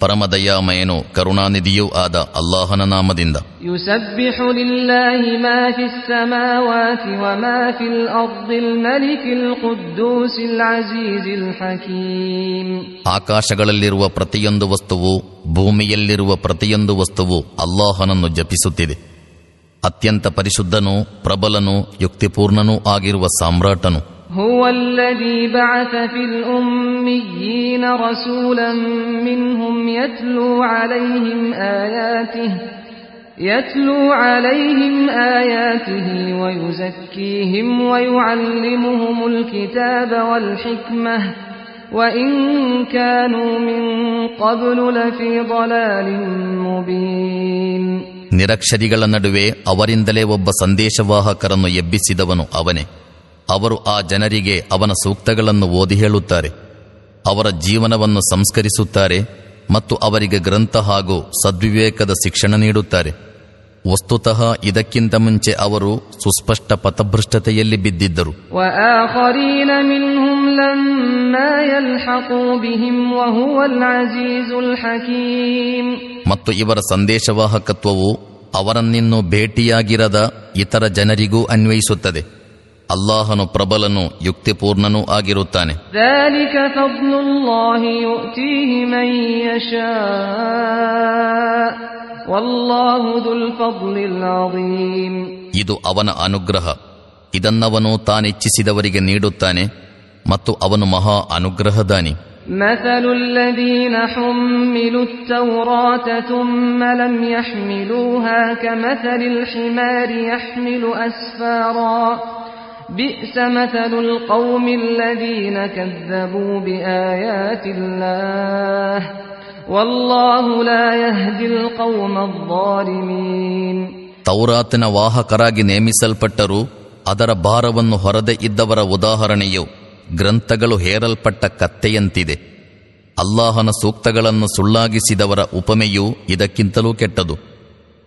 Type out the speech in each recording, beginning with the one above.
ಪರಮದಯಾಮಯನು ಕರುಣಾನಿಧಿಯೂ ಆದ ಅಲ್ಲಾಹನ ನಾಮದಿಂದ ಆಕಾಶಗಳಲ್ಲಿರುವ ಪ್ರತಿಯೊಂದು ವಸ್ತುವು ಭೂಮಿಯಲ್ಲಿರುವ ಪ್ರತಿಯೊಂದು ವಸ್ತುವು ಅಲ್ಲಾಹನನ್ನು ಜಪಿಸುತ್ತಿದೆ ಅತ್ಯಂತ ಪರಿಶುದ್ಧನೂ ಪ್ರಬಲನೂ ಯುಕ್ತಿಪೂರ್ಣನೂ ಆಗಿರುವ ಸಾಮ್ರಾಟನು هو الذي بعث في الأميين رسولا منهم يتلو عليهم آياته يتلو عليهم آياته ويزكيهم ويعلمهم الكتاب والحكمة وإن كانوا من قبل لفي ضلال مبين ನಿರಕ್ಷರಿಗಳ ನಡುವೆ ಅವರಿಂದಲೇ ಒಬ್ಬ ಸಂದೇಶವಾಹಕರನ್ನು ಎಬ್ಬಿಸಿದವನು ಅವನೇ ಅವರು ಆ ಜನರಿಗೆ ಅವನ ಸೂಕ್ತಗಳನ್ನು ಓದಿ ಹೇಳುತ್ತಾರೆ. ಅವರ ಜೀವನವನ್ನು ಸಂಸ್ಕರಿಸುತ್ತಾರೆ ಮತ್ತು ಅವರಿಗೆ ಗ್ರಂಥ ಹಾಗೂ ಸದ್ವಿವೇಕದ ಶಿಕ್ಷಣ ನೀಡುತ್ತಾರೆ. ವಸ್ತುತಃ ಇದಕ್ಕಿಂತ ಮುಂಚೆ ಅವರು ಸುಸ್ಪಷ್ಟ ಪಥಭೃಷ್ಟತೆಯಲ್ಲಿ ಬಿದ್ದಿದ್ದರು. ಮತ್ತು ಇವರ ಸಂದೇಶವಾಹಕತ್ವವು ಅವರನ್ನಿನ್ನೂ ಭೇಟಿಯಾಗಿರದ ಇತರ ಜನರಿಗೂ ಅನ್ವಯಿಸುತ್ತದೆ. ಅಲ್ಲಾಹನು ಪ್ರಬಲನು ಯುಕ್ತಿಪೂರ್ಣನೂ ಆಗಿರುತ್ತಾನೆ ذلك فضل الله يؤتيه من يشاء والله ذو الفضل العظيم ಇದು ಅವನ ಅನುಗ್ರಹ ಇದನ್ನವನು ತಾನಿಚ್ಛಿಸಿದವರಿಗೆ ನೀಡುತ್ತಾನೆ ಮತ್ತು ಅವನು ಮಹಾ ಅನುಗ್ರಹದಾನಿ مثل الذين حملوا التوراة ثم لم يحملوها كمثل الحمار يحمل أسفارا بئس مثل القوم الذين كذبوا بآيات الله والله لا يهدي القوم الظالمين ತೌರಾತಿನ ವಾಹಕರಾಗಿ ನೇಮಿಸಲ್ಪಟ್ಟರೂ ಅದರ ಭಾರವನ್ನು ಹೊರದೆ ಇದ್ದವರ ಉದಾಹರಣೆಯು ಗ್ರಂಥಗಳು ಹೇರಲ್ಪಟ್ಟ ಕತ್ತೆಯಂತಿದೆ ಅಲ್ಲಾಹನ ಸೂಕ್ತಗಳನ್ನು ಸುಳ್ಳಾಗಿಸಿದವರ ಉಪಮೆಯೂ ಇದಕ್ಕಿಂತಲೂ ಕೆಟ್ಟದು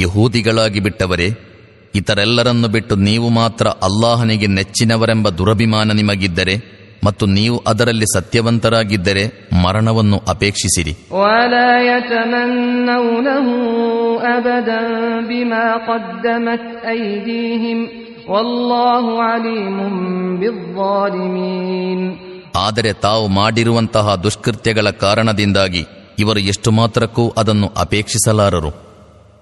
ಯಹೂದಿಗಳಾಗಿ ಬಿಟ್ಟವರೇ ಇತರೆಲ್ಲರನ್ನು ಬಿಟ್ಟು ನೀವು ಮಾತ್ರ ಅಲ್ಲಾಹನಿಗೆ ನೆಚ್ಚಿನವರೆಂಬ ದುರಭಿಮಾನ ನಿಮಗಿದ್ದರೆ ಮತ್ತು ನೀವು ಅದರಲ್ಲಿ ಸತ್ಯವಂತರಾಗಿದ್ದರೆ ಮರಣವನ್ನು ಅಪೇಕ್ಷಿಸಿರಿ. ಆದರೆ ತಾವು ಮಾಡಿರುವಂತಹ ದುಷ್ಕೃತ್ಯಗಳ ಕಾರಣದಿಂದಾಗಿ ಇವರು ಎಷ್ಟು ಮಾತ್ರಕ್ಕೂ ಅದನ್ನು ಅಪೇಕ್ಷಿಸಲಾರರು.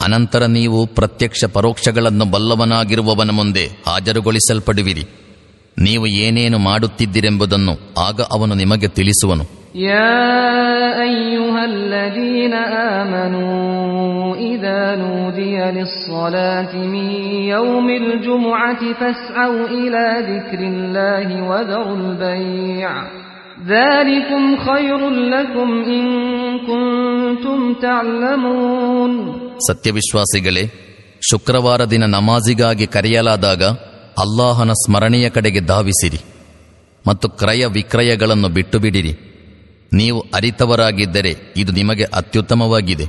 ಅನಂತರ ನೀವು ಪ್ರತ್ಯಕ್ಷ ಪರೋಕ್ಷಗಳನ್ನು ಬಲ್ಲವನಾಗಿರುವವನ ಮುಂದೆ ಹಾಜರುಗೊಳಿಸಲ್ಪಡುವಿರಿ ನೀವು ಏನೇನು ಮಾಡುತ್ತಿದ್ದಿರೆಂಬುದನ್ನು ಆಗ ಅವನು ನಿಮಗೆ ತಿಳಿಸುವನು يا أيها الذين آمنوا إذا نودي للصلاة من يوم الجمعة فاسعوا إلى ذكر الله وذروا البيع ذلكم خير لكم إن كنتم تعلمون ಸತ್ಯವಿಶ್ವಾಸಿಗಳೇ ಶುಕ್ರವಾರ ದಿನ ನಮಾಜಿಗಾಗಿ ಕರೆಯಲಾದಾಗ ಅಲ್ಲಾಹನ ಸ್ಮರಣೆಯ ಕಡೆಗೆ ಧಾವಿಸಿರಿ ಮತ್ತು ಕ್ರಯ ವಿಕ್ರಯಗಳನ್ನು ಬಿಟ್ಟು ಬಿಡಿರಿ ನೀವು ಅರಿತವರಾಗಿದ್ದರೆ ಇದು ನಿಮಗೆ ಅತ್ಯುತ್ತಮವಾಗಿದೆ.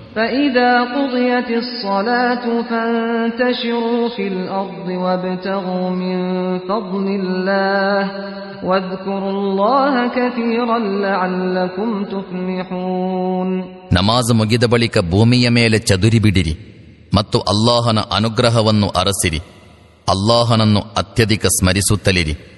ನಮಾಜ್ ಮುಗಿದ ಬಳಿಕ ಭೂಮಿಯ ಮೇಲೆ ಚದುರಿಬಿಡಿರಿ ಮತ್ತು ಅಲ್ಲಾಹನ ಅನುಗ್ರಹವನ್ನು ಅರಸಿರಿ. ಅಲ್ಲಾಹನನ್ನು ಅತ್ಯಧಿಕ ಸ್ಮರಿಸುತ್ತಲಿರಿ.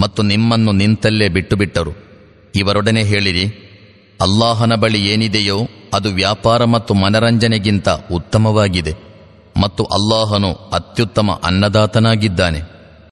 ಮತ್ತು ನಿಮ್ಮನ್ನು ನಿಂತಲ್ಲೇ ಬಿಟ್ಟುಬಿಟ್ಟರು. ಇವರೊಡನೆ ಹೇಳಿರಿ, ಅಲ್ಲಾಹನ ಬಳಿ ಏನಿದೆಯೋ ಅದು ವ್ಯಾಪಾರ ಮತ್ತು ಮನರಂಜನೆಗಿಂತ ಉತ್ತಮವಾಗಿದೆ ಮತ್ತು ಅಲ್ಲಾಹನು ಅತ್ಯುತ್ತಮ ಅನ್ನದಾತನಾಗಿದ್ದಾನೆ.